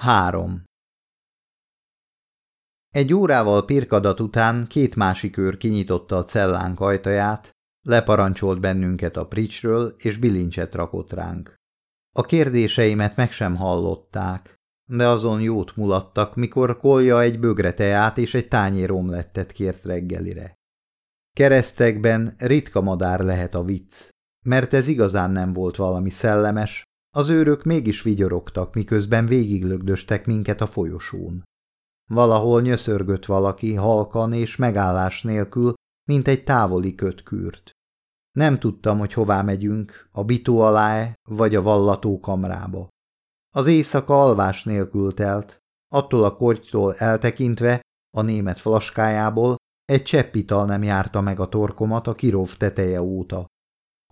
3. Egy órával pirkadat után két másik őr kinyitotta a cellánk ajtaját, leparancsolt bennünket a pricsről, és bilincset rakott ránk. A kérdéseimet meg sem hallották, de azon jót mulattak, mikor kolja egy bögre teát és egy tányér omlettet kért reggelire. Keresztekben ritka madár lehet a vicc, mert ez igazán nem volt valami szellemes, az őrök mégis vigyorogtak, miközben végiglögdöstek minket a folyosón. Valahol nyöszörgött valaki halkan és megállás nélkül, mint egy távoli kötkürt. Nem tudtam, hogy hová megyünk, a bitó alá -e, vagy a vallató kamrába. Az éjszaka alvás nélkül telt, attól a kortytól eltekintve, a német flaskájából egy cseppital nem járta meg a torkomat a kirov teteje óta.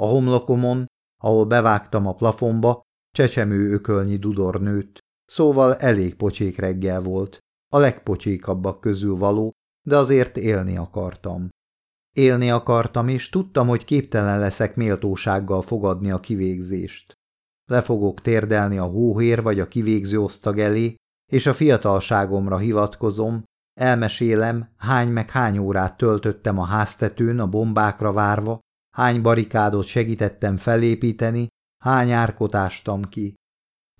A homlokomon, ahol bevágtam a plafonba, csecsemő ökölnyi dudor nőtt, szóval elég pocsék reggel volt, a legpocsékabbak közül való, de azért élni akartam. Élni akartam, és tudtam, hogy képtelen leszek méltósággal fogadni a kivégzést. Le fogok térdelni a hóhér vagy a kivégző osztag elé, és a fiatalságomra hivatkozom, elmesélem, hány meg hány órát töltöttem a háztetőn a bombákra várva, hány barikádot segítettem felépíteni, hány árkot ástam ki.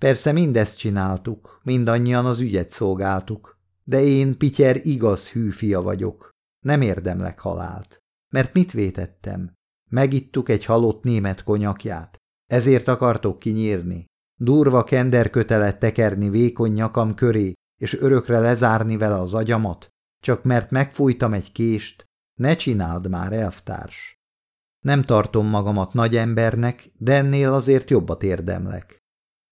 Persze mindezt csináltuk, mindannyian az ügyet szolgáltuk, de én, Pityer, igaz hű fia vagyok. Nem érdemlek halált. Mert mit vétettem? Megittuk egy halott német konyakját. Ezért akartok kinyírni. Durva kenderkötelet tekerni vékony nyakam köré, és örökre lezárni vele az agyamat, csak mert megfújtam egy kést, ne csináld már, elvtárs. Nem tartom magamat nagy embernek, de ennél azért jobbat érdemlek.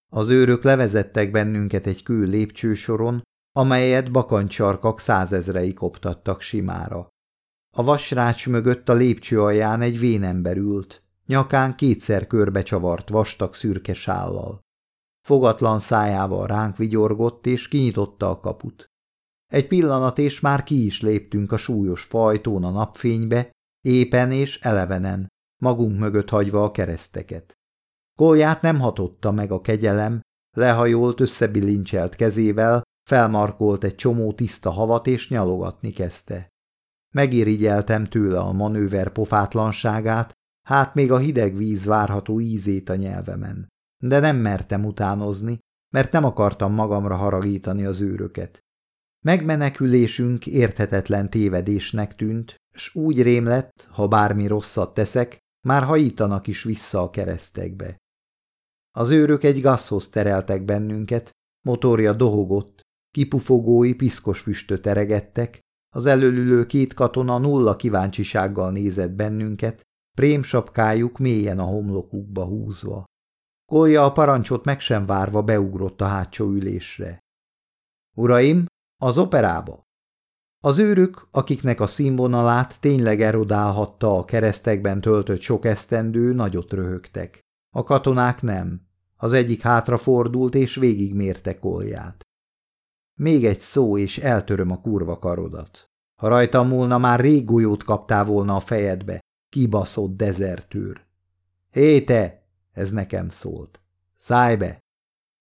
Az őrök levezettek bennünket egy kül lépcsősoron, amelyet bakancsarkak százezrei koptattak simára. A vasrács mögött a lépcső alján egy vénember ült, nyakán kétszer körbecsavart vastag szürke sállal. Fogatlan szájával ránk vigyorgott, és kinyitotta a kaput. Egy pillanat, és már ki is léptünk a súlyos fajtón a napfénybe, épen és elevenen, magunk mögött hagyva a kereszteket. Kolját nem hatotta meg a kegyelem, lehajolt összebilincselt kezével, felmarkolt egy csomó tiszta havat és nyalogatni kezdte. Megirigyeltem tőle a manőver pofátlanságát, hát még a hideg víz várható ízét a nyelvemen. De nem mertem utánozni, mert nem akartam magamra haragítani az őröket. Megmenekülésünk érthetetlen tévedésnek tűnt, s úgy rém lett, ha bármi rosszat teszek, már hajítanak is vissza a keresztekbe. Az őrök egy gazhoz tereltek bennünket, motorja dohogott, kipufogói piszkos füstöt eregettek, az előlülő két katona nulla kíváncsisággal nézett bennünket, prémsapkájuk mélyen a homlokukba húzva. Kolja a parancsot meg sem várva beugrott a hátsó ülésre. Uraim, az operába! Az őrök, akiknek a színvonalát tényleg erodálhatta a keresztekben töltött sok esztendő, nagyot röhögtek. A katonák nem. Az egyik hátrafordult és végigmérte kolját. Még egy szó, és eltöröm a kurva karodat. Ha rajtam múlna, már rég golyót kaptál volna a fejedbe, kibaszott dezertőr. Hé te! Ez nekem szólt. Szállj be!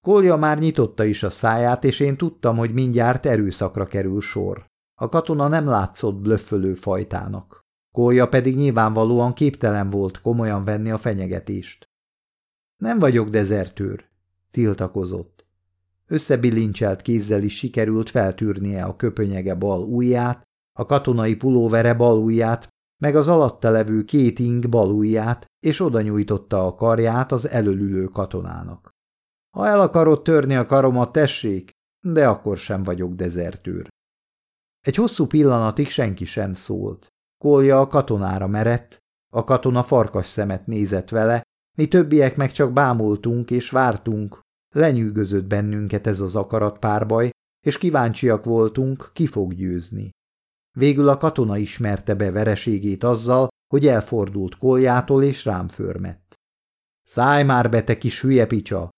Kolja már nyitotta is a száját, és én tudtam, hogy mindjárt erőszakra kerül sor. A katona nem látszott blöffölő fajtának. Kolja pedig nyilvánvalóan képtelen volt komolyan venni a fenyegetést. Nem vagyok dezertőr, tiltakozott. Összebilincselt kézzel is sikerült feltűrnie a köpönyege bal ujját, a katonai pulóvere bal ujját, meg az alatta levő két ing bal ujját, és oda nyújtotta a karját az előlülő katonának. Ha el akarod törni a karomat, tessék, de akkor sem vagyok dezertőr. Egy hosszú pillanatig senki sem szólt. Kolja a katonára merett, a katona farkas szemet nézett vele, mi többiek meg csak bámultunk és vártunk. Lenyűgözött bennünket ez az akaratpárbaj, és kíváncsiak voltunk, ki fog győzni. Végül a katona ismerte be vereségét azzal, hogy elfordult koljától és rám förmett. Szállj már be, te kis hülye picsa!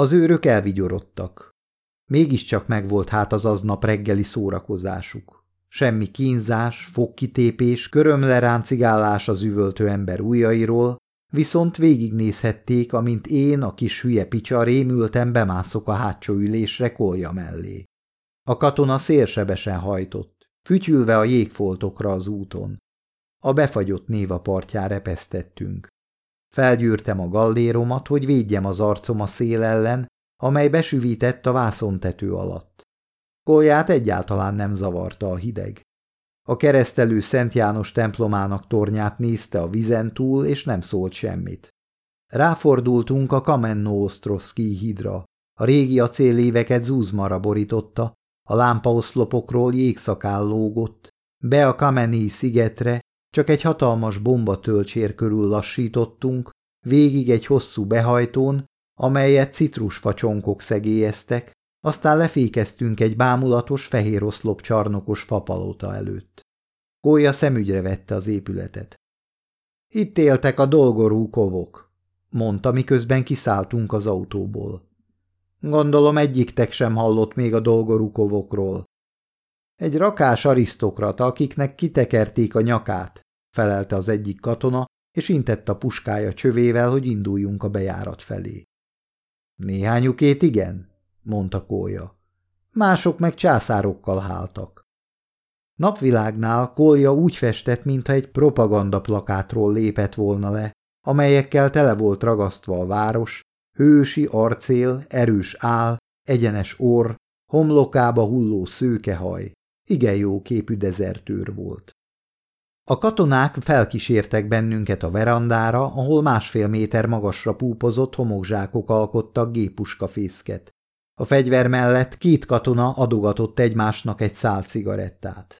Az őrök elvigyorodtak. Mégiscsak megvolt hát az aznap reggeli szórakozásuk. Semmi kínzás, fogkitépés, körömleráncigálás az üvöltő ember ujjairól, viszont végignézhették, amint én, a kis hülye picsa rémülten bemászok a hátsó ülésre kolja mellé. A katona szélsebesen hajtott, fütyülve a jégfoltokra az úton. A befagyott néva partján repesztettünk. Felgyűrtem a galléromat, hogy védjem az arcom a szél ellen, amely besüvített a vászontető alatt. Kolját egyáltalán nem zavarta a hideg. A keresztelő Szent János templomának tornyát nézte a vizen túl, és nem szólt semmit. Ráfordultunk a Kamenno Ostrovszki hídra. A régi acéléveket zúzmara borította, a lámpaoszlopokról jégszakál lógott, be a Kameni szigetre, csak egy hatalmas bomba tölcsér körül lassítottunk, végig egy hosszú behajtón, amelyet citrusfacsonkok szegélyeztek, aztán lefékeztünk egy bámulatos fehér oszlop csarnokos fapalota előtt. Kólya szemügyre vette az épületet. Itt éltek a dolgorú kovok, mondta, miközben kiszálltunk az autóból. Gondolom egyiktek sem hallott még a dolgorú kovokról. Egy rakás arisztokrata, akiknek kitekerték a nyakát, felelte az egyik katona, és intett a puskája csövével, hogy induljunk a bejárat felé. Néhányukét igen, mondta Kólya. Mások meg császárokkal háltak. Napvilágnál Kolja úgy festett, mintha egy propaganda plakátról lépett volna le, amelyekkel tele volt ragasztva a város, hősi arcél, erős áll, egyenes orr, homlokába hulló szőkehaj. Igen jó képű dezertőr volt. A katonák felkísértek bennünket a verandára, ahol másfél méter magasra púpozott homokzsákok alkottak gépuskafészket. A fegyver mellett két katona adogatott egymásnak egy szál cigarettát.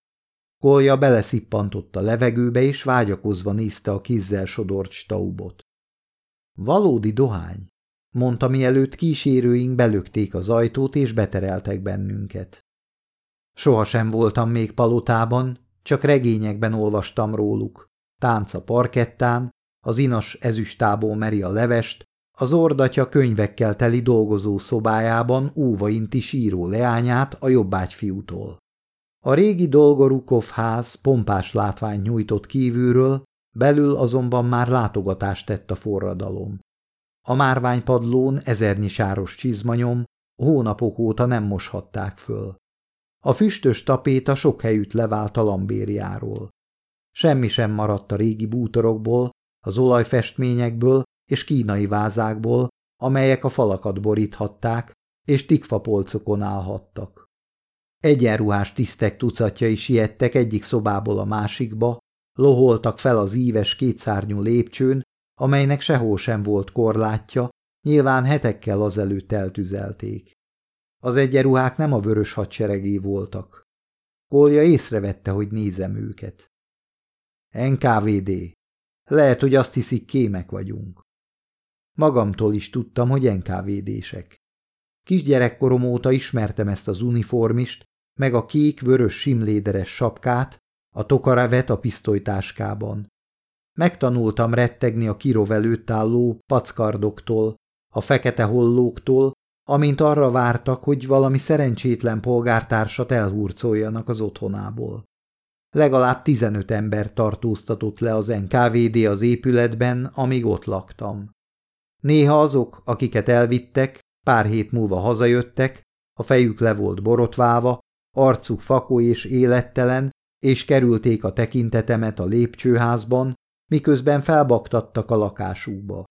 Kolja beleszippantott a levegőbe, és vágyakozva nézte a kézzel sodort staubot. Valódi dohány, mondta mielőtt kísérőink belökték az ajtót, és betereltek bennünket. Sohasem voltam még palotában, csak regényekben olvastam róluk. Tánc a parkettán, az inas ezüstából meri a levest, az ordatya könyvekkel teli dolgozó szobájában óva inti síró leányát a jobbágyfiútól. A régi Dolgorukov ház pompás látvány nyújtott kívülről, belül azonban már látogatást tett a forradalom. A márványpadlón ezernyi sáros csizmanyom, hónapok óta nem moshatták föl. A füstös tapéta sok helyütt levált a lambériáról. Semmi sem maradt a régi bútorokból, az olajfestményekből és kínai vázákból, amelyek a falakat boríthatták, és tikfapolcokon állhattak. Egyenruhás tisztek tucatjai siettek egyik szobából a másikba, loholtak fel az íves kétszárnyú lépcsőn, amelynek sehol sem volt korlátja, nyilván hetekkel azelőtt eltüzelték. Az egyenruhák nem a vörös hadseregé voltak. Kolja észrevette, hogy nézem őket. NKVD. Lehet, hogy azt hiszik, kémek vagyunk. Magamtól is tudtam, hogy NKVD-sek. Kisgyerekkorom óta ismertem ezt az uniformist, meg a kék-vörös simléderes sapkát, a tokaravet a pisztolytáskában. Megtanultam rettegni a kirov előtt álló packardoktól, a fekete hollóktól, amint arra vártak, hogy valami szerencsétlen polgártársat elhurcoljanak az otthonából. Legalább tizenöt ember tartóztatott le az NKVD az épületben, amíg ott laktam. Néha azok, akiket elvittek, pár hét múlva hazajöttek, a fejük le volt borotváva, arcuk fakó és élettelen, és kerülték a tekintetemet a lépcsőházban, miközben felbaktattak a lakásukba.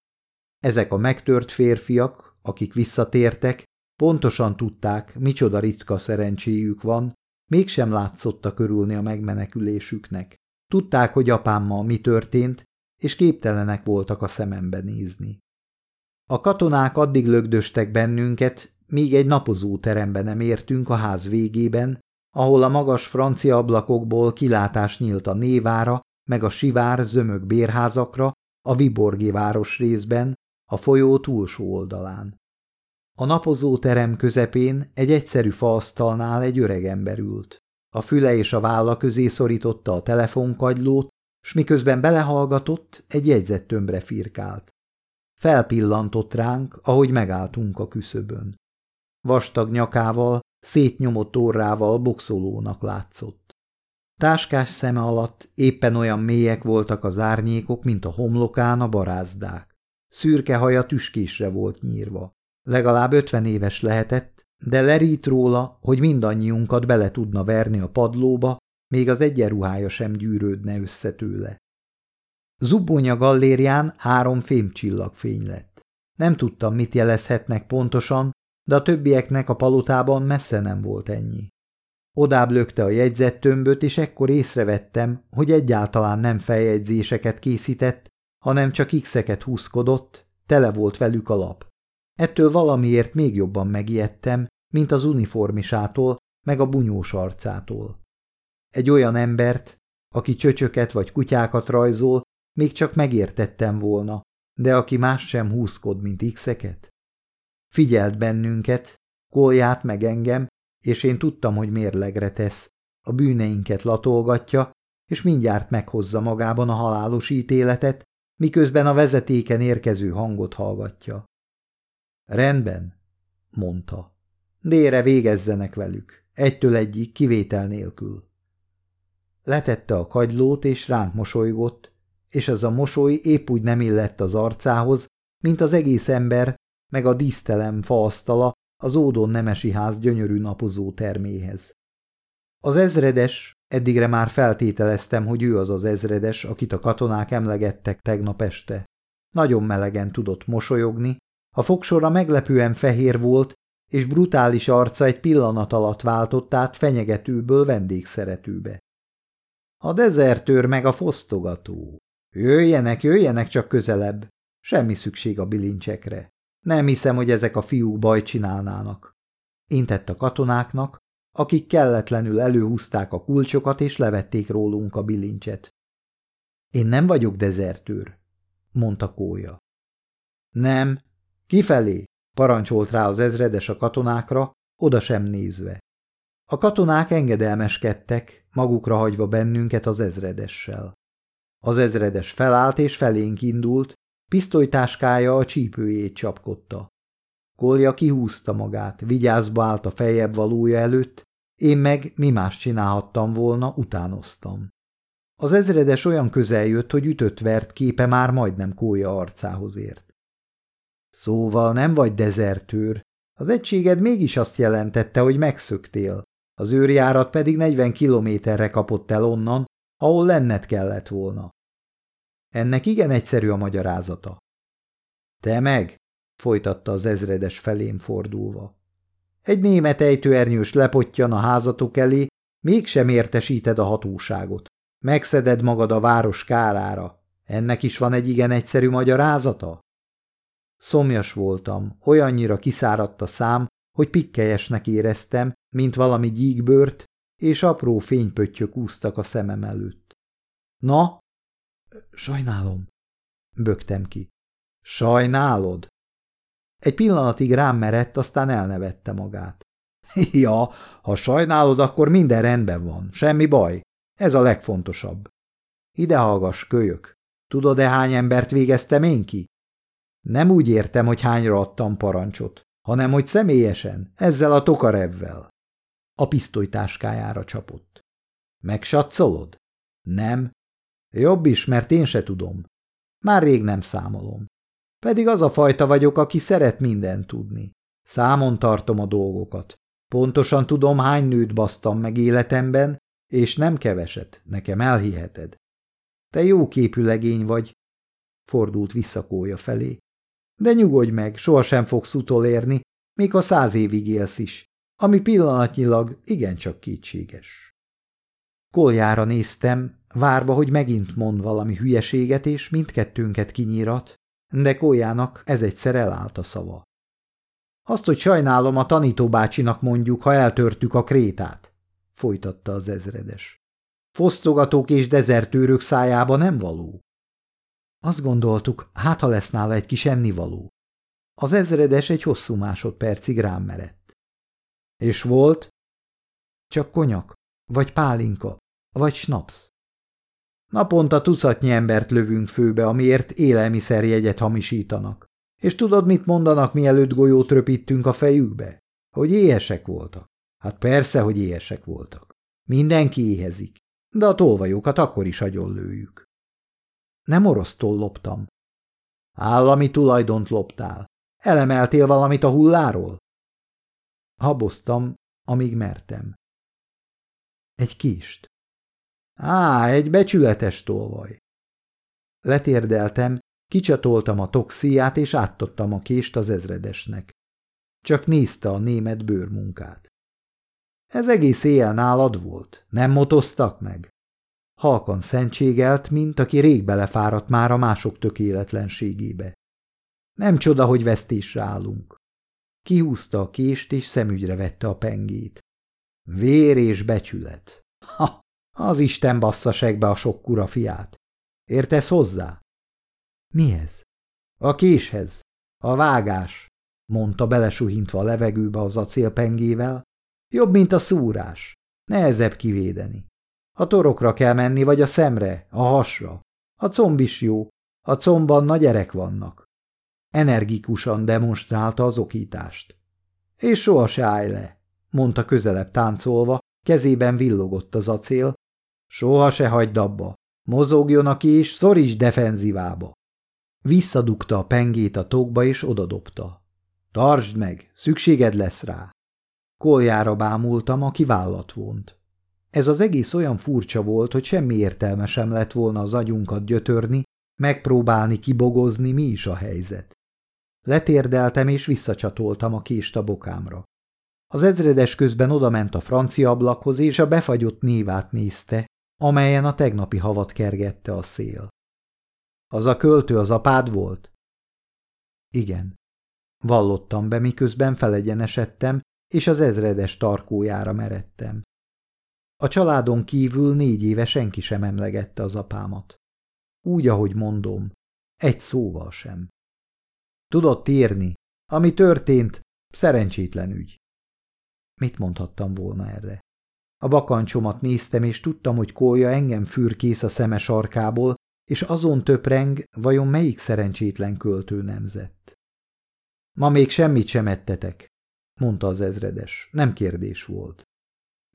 Ezek a megtört férfiak, akik visszatértek, pontosan tudták, micsoda ritka szerencséjük van, mégsem látszottak körülni a megmenekülésüknek. Tudták, hogy apámmal mi történt, és képtelenek voltak a szemembe nézni. A katonák addig lögdöstek bennünket, míg egy napozó terembe nem értünk a ház végében, ahol a magas francia ablakokból kilátás nyílt a Névára, meg a Sivár zömök bérházakra, a Viborgi város részben, a folyó túlsó oldalán. A napozó terem közepén egy egyszerű faasztalnál egy öreg ember ült. A füle és a válla közé szorította a telefonkagylót, s miközben belehallgatott, egy jegyzettömbre firkált. Felpillantott ránk, ahogy megálltunk a küszöbön. Vastag nyakával, szétnyomott orrával boxolónak látszott. Táskás szeme alatt éppen olyan mélyek voltak az árnyékok, mint a homlokán a barázdák. Szürke haja tüskésre volt nyírva. Legalább ötven éves lehetett, de lerít róla, hogy mindannyiunkat bele tudna verni a padlóba, még az egyenruhája sem gyűrődne össze tőle. Zubbonya gallérián három fémcsillagfény lett. Nem tudtam, mit jelezhetnek pontosan, de a többieknek a palotában messze nem volt ennyi. Odább lökte a jegyzettömböt, és ekkor észrevettem, hogy egyáltalán nem feljegyzéseket készített, hanem csak x-eket húzkodott, tele volt velük a lap. Ettől valamiért még jobban megijedtem, mint az uniformisától, meg a bunyós arcától. Egy olyan embert, aki csöcsöket vagy kutyákat rajzol, még csak megértettem volna, de aki más sem húzkod, mint x-eket. Figyelt bennünket, kolját meg engem, és én tudtam, hogy mérlegre tesz, a bűneinket latolgatja, és mindjárt meghozza magában a halálos ítéletet, miközben a vezetéken érkező hangot hallgatja. Rendben, mondta. Délre végezzenek velük, egytől egyik kivétel nélkül. Letette a kagylót, és ránk mosolygott, és az a mosoly épp úgy nem illett az arcához, mint az egész ember, meg a dísztelem faasztala az ódon nemesi ház gyönyörű napozó terméhez. Az ezredes, eddigre már feltételeztem, hogy ő az az ezredes, akit a katonák emlegettek tegnap este. Nagyon melegen tudott mosolyogni, a fogsora meglepően fehér volt, és brutális arca egy pillanat alatt váltott át fenyegetőből vendégszeretőbe. A dezertőr meg a fosztogató. Jöjjenek, jöjjenek csak közelebb. Semmi szükség a bilincsekre. Nem hiszem, hogy ezek a fiúk baj csinálnának. Intett a katonáknak, akik kelletlenül előhúzták a kulcsokat és levették rólunk a bilincset. Én nem vagyok dezertőr, mondta Kója. Nem, kifelé, parancsolt rá az ezredes a katonákra, oda sem nézve. A katonák engedelmeskedtek, magukra hagyva bennünket az ezredessel. Az ezredes felállt és felénk indult, pisztolytáskája a csípőjét csapkodta. Kolja kihúzta magát, vigyázba állt a fejebb valója előtt, én meg mi más csinálhattam volna, utánoztam. Az ezredes olyan közel jött, hogy ütött vert képe már majdnem kólya arcához ért. Szóval nem vagy dezertőr, az egységed mégis azt jelentette, hogy megszöktél, az őrjárat pedig 40 kilométerre kapott el onnan, ahol lenned kellett volna. Ennek igen egyszerű a magyarázata. Te meg, folytatta az ezredes felém fordulva. Egy német ejtőernyős lepottyan a házatok elé, mégsem értesíted a hatóságot. Megszeded magad a város kárára. Ennek is van egy igen egyszerű magyarázata? Szomjas voltam, olyannyira kiszáradt a szám, hogy pikkelyesnek éreztem, mint valami gyíkbört, és apró fénypöttyök úsztak a szemem előtt. Na, Sajnálom, bögtem ki. Sajnálod? Egy pillanatig rám merett, aztán elnevette magát. Ja, ha sajnálod, akkor minden rendben van, semmi baj. Ez a legfontosabb. Ide hallgass, kölyök. Tudod-e, hány embert végeztem én ki? Nem úgy értem, hogy hányra adtam parancsot, hanem hogy személyesen, ezzel a tokarevvel. A pisztolytáskájára csapott. Megsatszolod? Nem, Jobb is, mert én se tudom. Már rég nem számolom. Pedig az a fajta vagyok, aki szeret mindent tudni. Számon tartom a dolgokat. Pontosan tudom, hány nőt basztam meg életemben, és nem keveset, nekem elhiheted. Te jó képű legény vagy, fordult visszakója felé. De nyugodj meg, sohasem fogsz utolérni, még a száz évig élsz is, ami pillanatnyilag igencsak kétséges. Koljára néztem, várva, hogy megint mond valami hülyeséget, és mindkettőnket kinyírat, de Kójának ez egyszer elállt a szava. Azt, hogy sajnálom, a tanítóbácsinak mondjuk, ha eltörtük a krétát, folytatta az ezredes. Fosztogatók és dezertőrök szájába nem való. Azt gondoltuk, hát ha lesz nála egy kis ennivaló. Az ezredes egy hosszú másodpercig rám merett. És volt? Csak konyak, vagy pálinka, vagy snaps. Naponta tucatnyi embert lövünk főbe, amiért élelmiszerjegyet hamisítanak. És tudod, mit mondanak, mielőtt golyót röpítünk a fejükbe? Hogy éhesek voltak. Hát persze, hogy éhesek voltak. Mindenki éhezik. de a tolvajokat akkor is lőjük. Nem orosztól loptam. Állami tulajdont loptál. Elemeltél valamit a hulláról? Haboztam, amíg mertem. Egy kist. Á, egy becsületes tolvaj. Letérdeltem, kicsatoltam a toxiát, és áttottam a kést az ezredesnek. Csak nézte a német bőrmunkát. Ez egész éjjel nálad volt, nem motoztak meg? Halkan szentségelt, mint aki rég belefáradt már a mások tökéletlenségébe. Nem csoda, hogy vesztésre állunk. Kihúzta a kést, és szemügyre vette a pengét. Vér és becsület. Ha, az Isten bassza segbe a sok kura fiát. Értesz hozzá? Mi ez? A késhez. A vágás, mondta belesuhintva a levegőbe az acélpengével. Jobb, mint a szúrás. Nehezebb kivédeni. A torokra kell menni, vagy a szemre, a hasra. A comb is jó. A combban nagy gyerek vannak. Energikusan demonstrálta az okítást. És soha se állj le, mondta közelebb táncolva, kezében villogott az acél. Soha se hagyd abba. Mozogjon a kés, szoríts defenzívába. Visszadugta a pengét a tokba és odadobta. Tartsd meg, szükséged lesz rá. Koljára bámultam, aki vállat vont. Ez az egész olyan furcsa volt, hogy semmi értelme sem lett volna az agyunkat gyötörni, megpróbálni kibogozni, mi is a helyzet. Letérdeltem és visszacsatoltam a kést a bokámra. Az ezredes közben odament a francia ablakhoz, és a befagyott névát nézte, amelyen a tegnapi havat kergette a szél. Az a költő az apád volt? Igen. Vallottam be, miközben felegyenesedtem, és az ezredes tarkójára meredtem. A családon kívül négy éve senki sem emlegette az apámat. Úgy, ahogy mondom, egy szóval sem. Tudott írni. Ami történt, szerencsétlen ügy. Mit mondhattam volna erre? A bakancsomat néztem, és tudtam, hogy kólya engem fürkész a szeme sarkából, és azon töpreng, vajon melyik szerencsétlen költő nemzett. Ma még semmit sem ettetek, mondta az ezredes. Nem kérdés volt.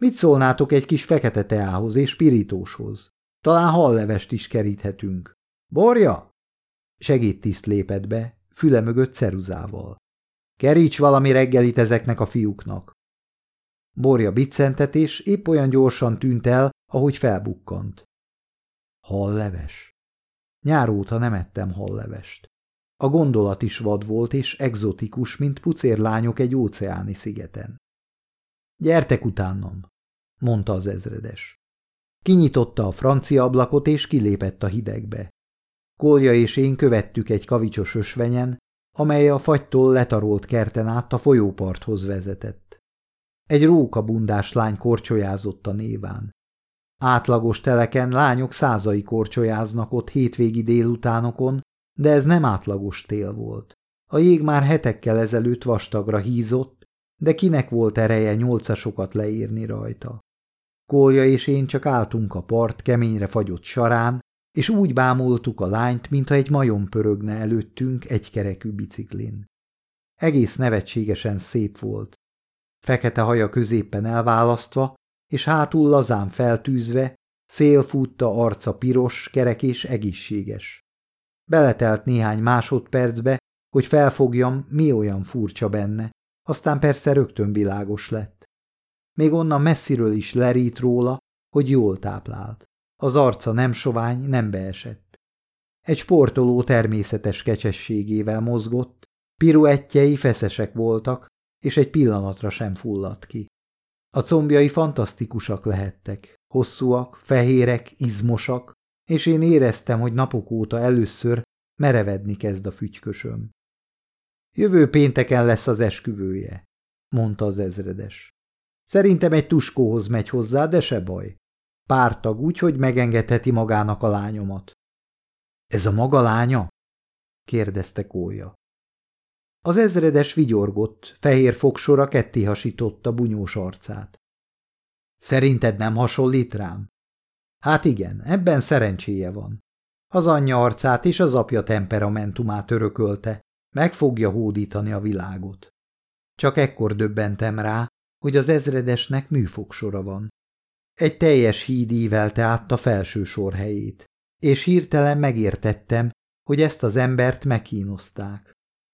Mit szólnátok egy kis fekete teához és spirítóshoz? Talán hallevest is keríthetünk. Borja? Segédtiszt lépett be, füle mögött ceruzával. Keríts valami reggelit ezeknek a fiúknak. Borja biccentett, és épp olyan gyorsan tűnt el, ahogy felbukkant. Halleves. Nyár nem ettem hallevest. A gondolat is vad volt és egzotikus, mint pucérlányok egy óceáni szigeten. Gyertek utánam, mondta az ezredes. Kinyitotta a francia ablakot és kilépett a hidegbe. Kolja és én követtük egy kavicsos ösvenyen, amely a fagytól letarolt kerten át a folyóparthoz vezetett. Egy rókabundás lány korcsolyázott a néván. Átlagos teleken lányok százai korcsolyáznak ott hétvégi délutánokon, de ez nem átlagos tél volt. A jég már hetekkel ezelőtt vastagra hízott, de kinek volt ereje nyolcasokat leírni rajta. Kolja és én csak álltunk a part keményre fagyott sarán, és úgy bámultuk a lányt, mintha egy majom pörögne előttünk egy kerekű biciklin. Egész nevetségesen szép volt. Fekete haja középpen elválasztva, és hátul lazán feltűzve, szélfutta arca piros, kerek és egészséges. Beletelt néhány másodpercbe, hogy felfogjam, mi olyan furcsa benne, aztán persze rögtön világos lett. Még onnan messziről is lerít róla, hogy jól táplált. Az arca nem sovány, nem beesett. Egy sportoló természetes kecsességével mozgott, piruettjei feszesek voltak, és egy pillanatra sem fulladt ki. A combjai fantasztikusak lehettek, hosszúak, fehérek, izmosak, és én éreztem, hogy napok óta először merevedni kezd a fügykösöm. Jövő pénteken lesz az esküvője, mondta az ezredes. Szerintem egy tuskóhoz megy hozzá, de se baj. Pártag úgy, hogy megengedheti magának a lányomat. Ez a maga lánya? kérdezte Kólya. Az ezredes vigyorgott, fehér fogsora ketté hasította bunyós arcát. Szerinted nem hasonlít rám? Hát igen, ebben szerencséje van. Az anyja arcát és az apja temperamentumát örökölte, meg fogja hódítani a világot. Csak ekkor döbbentem rá, hogy az ezredesnek műfogsora van. Egy teljes híd ívelte át a felső sor helyét, és hirtelen megértettem, hogy ezt az embert megkínozták.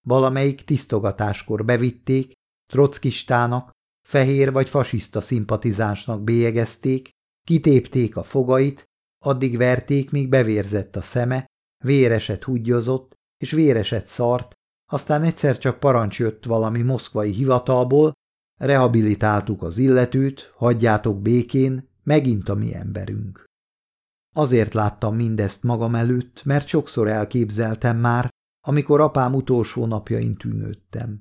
Valamelyik tisztogatáskor bevitték, trockistának, fehér vagy fasiszta szimpatizánsnak bélyegezték, kitépték a fogait, addig verték, míg bevérzett a szeme, véreset húgyozott, és véreset szart, aztán egyszer csak parancs jött valami moszkvai hivatalból, rehabilitáltuk az illetőt, hagyjátok békén, megint a mi emberünk. Azért láttam mindezt magam előtt, mert sokszor elképzeltem már, amikor apám utolsó napjain tűnődtem.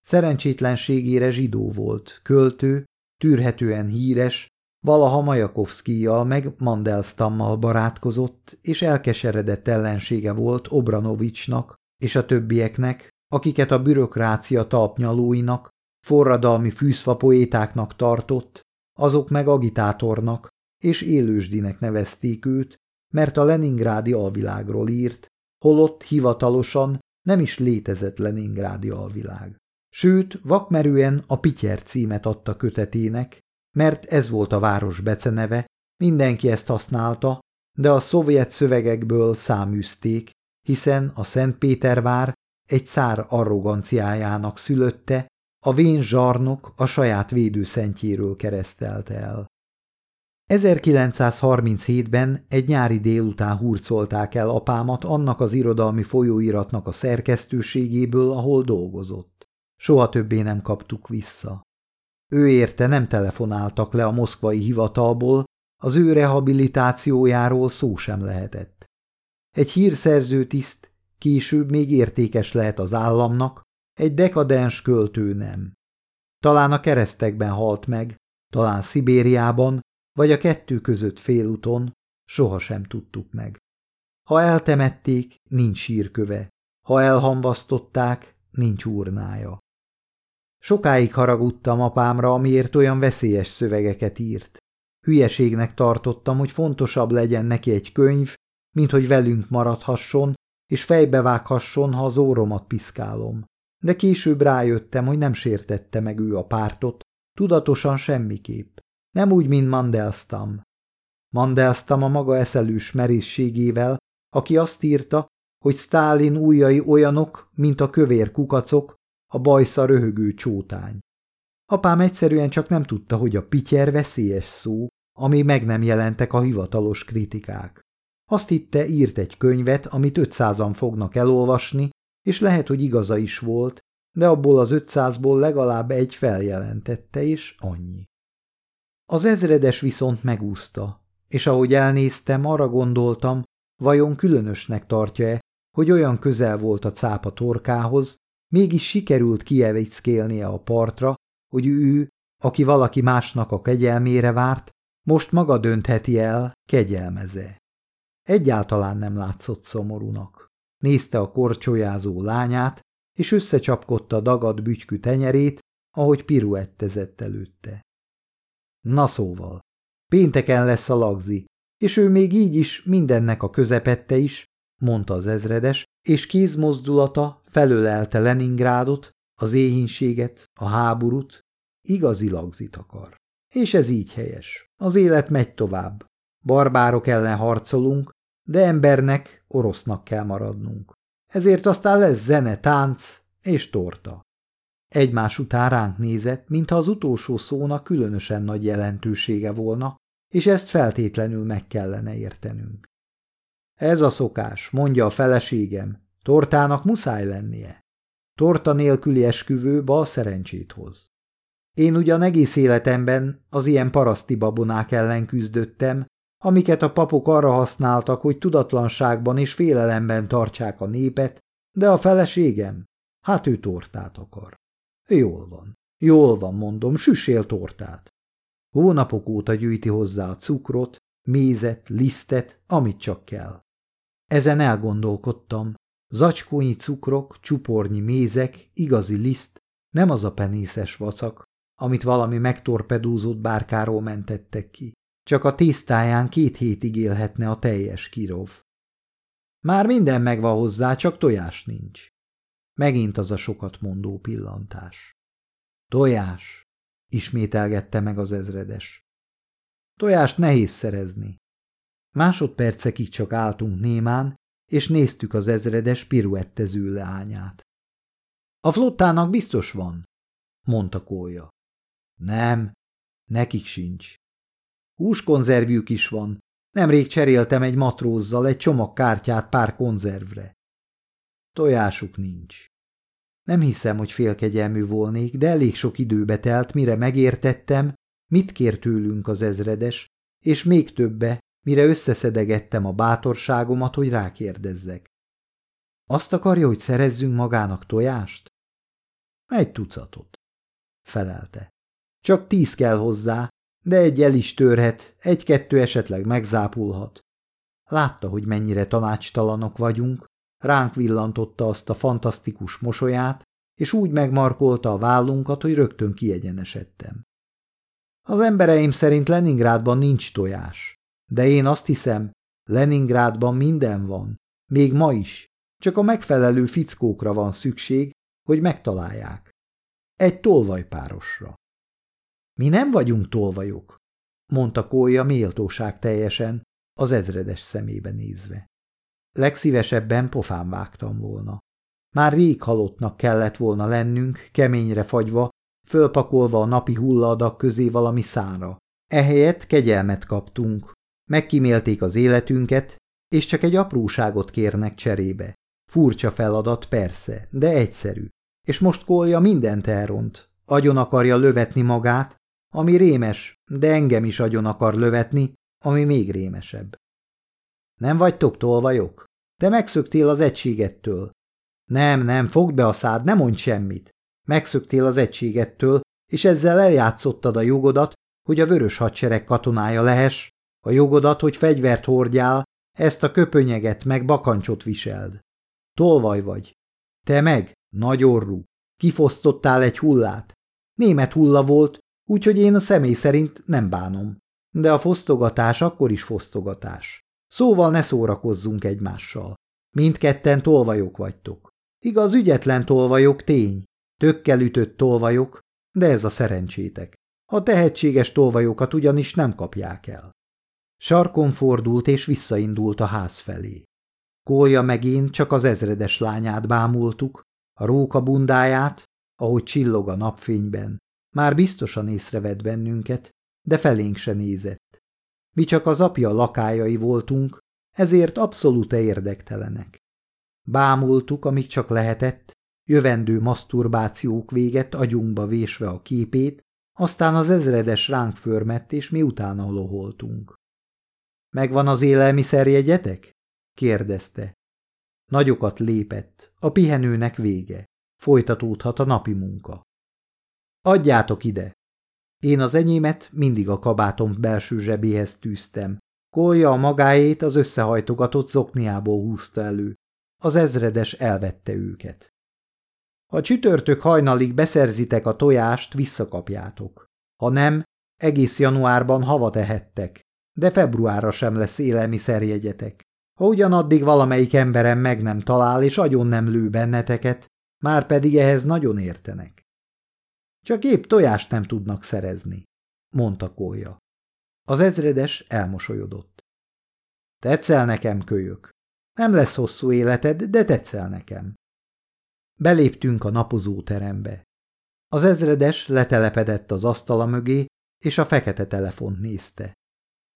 Szerencsétlenségére zsidó volt, költő, tűrhetően híres, valaha Majakovszkijjal meg Mandelstammal barátkozott, és elkeseredett ellensége volt Obranovicsnak és a többieknek, akiket a bürokrácia talpnyalóinak, forradalmi fűszfapoétáknak tartott, azok meg agitátornak és élősdinek nevezték őt, mert a Leningrádi alvilágról írt, holott hivatalosan nem is létezett Leningrádi alvilág. Sőt, vakmerően a Pityer címet adta kötetének, mert ez volt a város beceneve, mindenki ezt használta, de a szovjet szövegekből száműzték, hiszen a Szentpétervár egy szár arroganciájának szülötte, a vén zsarnok a saját védőszentjéről keresztelte el. 1937-ben egy nyári délután hurcolták el apámat annak az irodalmi folyóiratnak a szerkesztőségéből, ahol dolgozott. Soha többé nem kaptuk vissza. Ő érte nem telefonáltak le a moszkvai hivatalból, az ő rehabilitációjáról szó sem lehetett. Egy hírszerző tiszt később még értékes lehet az államnak, egy dekadens költő nem. Talán a keresztekben halt meg, talán Szibériában, vagy a kettő között félúton, sohasem tudtuk meg. Ha eltemették, nincs sírköve, ha elhamvasztották, nincs urnája. Sokáig haragudtam apámra, amiért olyan veszélyes szövegeket írt. Hülyeségnek tartottam, hogy fontosabb legyen neki egy könyv, mint hogy velünk maradhasson, és fejbevághasson, ha az óromat piszkálom. De később rájöttem, hogy nem sértette meg ő a pártot, tudatosan semmiképp. Nem úgy, mint Mandelstam. Mandelstam a maga eszelős merészségével, aki azt írta, hogy Stálin újai olyanok, mint a kövér kukacok, a bajsza röhögő csótány. Apám egyszerűen csak nem tudta, hogy a pityer veszélyes szó, ami meg nem jelentek a hivatalos kritikák. Azt hitte, írt egy könyvet, amit ötszázan fognak elolvasni, és lehet, hogy igaza is volt, de abból az ötszázból legalább egy feljelentette, és annyi. Az ezredes viszont megúszta, és ahogy elnéztem, arra gondoltam, vajon különösnek tartja-e, hogy olyan közel volt a cápa torkához, mégis sikerült kievickélnie a partra, hogy ő, aki valaki másnak a kegyelmére várt, most maga döntheti el, kegyelmeze. Egyáltalán nem látszott szomorúnak. Nézte a korcsolyázó lányát, és összecsapkodta dagad bütykű tenyerét, ahogy piruettezett előtte. Na szóval, pénteken lesz a lagzi, és ő még így is mindennek a közepette is, mondta az ezredes, és kézmozdulata felölelte Leningrádot, az éhínséget, a háborút, igazi lagzit akar. És ez így helyes. Az élet megy tovább. Barbárok ellen harcolunk, de embernek, orosznak kell maradnunk. Ezért aztán lesz zene, tánc és torta. Egymás után ránk nézett, mintha az utolsó szónak különösen nagy jelentősége volna, és ezt feltétlenül meg kellene értenünk. Ez a szokás, mondja a feleségem, tortának muszáj lennie. Torta nélküli esküvő bal szerencsét hoz. Én ugyan egész életemben az ilyen paraszti babonák ellen küzdöttem, amiket a papok arra használtak, hogy tudatlanságban és félelemben tartsák a népet, de a feleségem, hát ő tortát akar. Jól van, jól van, mondom, süssél tortát. Hónapok óta gyűjti hozzá a cukrot, mézet, lisztet, amit csak kell. Ezen elgondolkodtam. Zacskónyi cukrok, csupornyi mézek, igazi liszt, nem az a penészes vacak, amit valami megtorpedózott bárkáról mentettek ki. Csak a tésztáján két hétig élhetne a teljes kirov. Már minden megvan hozzá, csak tojás nincs. Megint az a sokat mondó pillantás. Tojás, ismételgette meg az ezredes. Tojást nehéz szerezni. Másodpercekig csak álltunk némán, és néztük az ezredes piruettező leányát. A flottának biztos van, mondta Kólya. Nem, nekik sincs. Húskonzervjük is van. Nemrég cseréltem egy matrózzal egy csomag kártyát pár konzervre. Tojásuk nincs. Nem hiszem, hogy félkegyelmű volnék, de elég sok időbe telt, mire megértettem, mit kér tőlünk az ezredes, és még többe, mire összeszedegettem a bátorságomat, hogy rákérdezzek. Azt akarja, hogy szerezzünk magának tojást? Egy tucatot, felelte. Csak tíz kell hozzá, de egy el is törhet, egy-kettő esetleg megzápulhat. Látta, hogy mennyire tanácstalanok vagyunk, ránk villantotta azt a fantasztikus mosolyát, és úgy megmarkolta a vállunkat, hogy rögtön kiegyenesedtem. Az embereim szerint Leningrádban nincs tojás, de én azt hiszem, Leningrádban minden van, még ma is, csak a megfelelő fickókra van szükség, hogy megtalálják. Egy tolvajpárosra. Mi nem vagyunk tolvajok, mondta Kólya méltóság teljesen, az ezredes szemébe nézve. Legszívesebben pofán vágtam volna. Már rég halottnak kellett volna lennünk, keményre fagyva, fölpakolva a napi hulladak közé valami szára. Ehelyett kegyelmet kaptunk. Megkímélték az életünket, és csak egy apróságot kérnek cserébe. Furcsa feladat, persze, de egyszerű. És most Kolja mindent elront. Agyon akarja lövetni magát, ami rémes, de engem is agyon akar lövetni, ami még rémesebb. Nem vagytok tolvajok? Te megszöktél az egységettől. Nem, nem, fogd be a szád, ne mondj semmit. Megszöktél az egységettől, és ezzel eljátszottad a jogodat, hogy a vörös hadsereg katonája lehess, a jogodat, hogy fegyvert hordjál, ezt a köpönyeget meg bakancsot viseld. Tolvaj vagy. Te meg, nagy orrú, kifosztottál egy hullát. Német hulla volt, úgyhogy én a személy szerint nem bánom. De a fosztogatás akkor is fosztogatás. Szóval ne szórakozzunk egymással. Mindketten tolvajok vagytok. Igaz, ügyetlen tolvajok tény, tökkel ütött tolvajok, de ez a szerencsétek. A tehetséges tolvajokat ugyanis nem kapják el. Sarkon fordult és visszaindult a ház felé. Kólya meg én csak az ezredes lányát bámultuk, a róka bundáját, ahogy csillog a napfényben. Már biztosan észrevett bennünket, de felénk se nézett. Mi csak az apja lakájai voltunk, ezért abszolút érdektelenek. Bámultuk, amíg csak lehetett, jövendő maszturbációk véget agyunkba vésve a képét, aztán az ezredes ránk förmett, és mi utána loholtunk. Megvan az élelmiszerjegyetek? kérdezte. Nagyokat lépett, a pihenőnek vége. Folytatódhat a napi munka. Adjátok ide! Én az enyémet mindig a kabátom belső zsebéhez tűztem. Kolja a magáét az összehajtogatott zokniából húzta elő. Az ezredes elvette őket. Ha csütörtök hajnalig beszerzitek a tojást, visszakapjátok. Ha nem, egész januárban hava tehettek, de februárra sem lesz élelmiszerjegyetek. Ha ugyanaddig valamelyik emberem meg nem talál és agyon nem lő benneteket, már pedig ehhez nagyon értenek. Csak épp tojást nem tudnak szerezni, mondta Kólya. Az ezredes elmosolyodott. Tetszel nekem, kölyök. Nem lesz hosszú életed, de tetszel nekem. Beléptünk a napozóterembe. Az ezredes letelepedett az asztala mögé, és a fekete telefont nézte.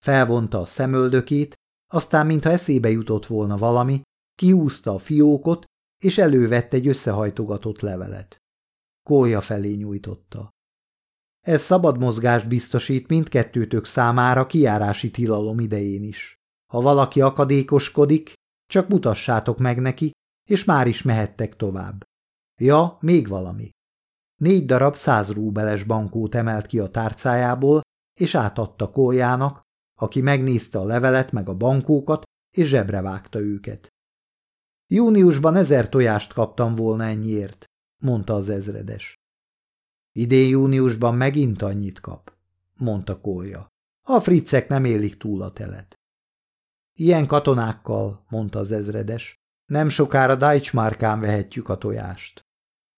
Felvonta a szemöldökét, aztán, mintha eszébe jutott volna valami, kiúzta a fiókot, és elővette egy összehajtogatott levelet. Kólya felé nyújtotta. Ez szabad mozgást biztosít mindkettőtök számára kiárási tilalom idején is. Ha valaki akadékoskodik, csak mutassátok meg neki, és már is mehettek tovább. Ja, még valami. Négy darab száz rúbeles bankót emelt ki a tárcájából, és átadta Kójának, aki megnézte a levelet meg a bankókat, és zsebre vágta őket. Júniusban ezer tojást kaptam volna ennyiért, mondta az ezredes. Idén júniusban megint annyit kap, mondta Kólya. A fricek nem élik túl a telet. Ilyen katonákkal, mondta az ezredes, nem sokára Dajcsmárkán vehetjük a tojást.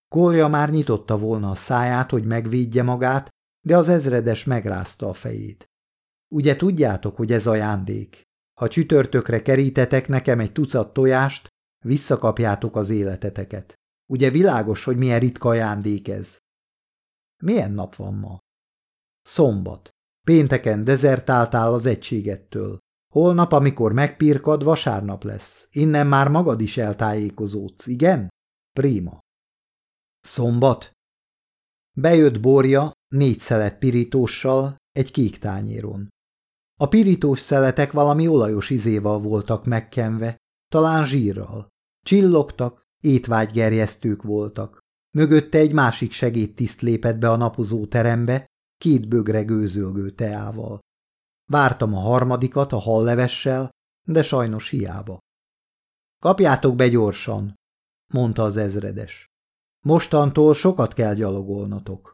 Kolja már nyitotta volna a száját, hogy megvédje magát, de az ezredes megrázta a fejét. Ugye tudjátok, hogy ez ajándék? Ha csütörtökre kerítetek nekem egy tucat tojást, visszakapjátok az életeteket. Ugye világos, hogy milyen ritka ajándék ez? Milyen nap van ma? Szombat. Pénteken dezertáltál az egységettől. Holnap, amikor megpirkad, vasárnap lesz. Innen már magad is eltájékozódsz, igen? Prima. Szombat. Bejött borja négy szelet pirítóssal egy kék tányéron. A pirítós szeletek valami olajos izéval voltak megkenve, talán zsírral. Csillogtak, étvágygerjesztők voltak. Mögötte egy másik segédtiszt lépett be a napozó terembe, két bögre gőzölgő teával. Vártam a harmadikat a hallevessel, de sajnos hiába. Kapjátok be gyorsan, mondta az ezredes. Mostantól sokat kell gyalogolnotok.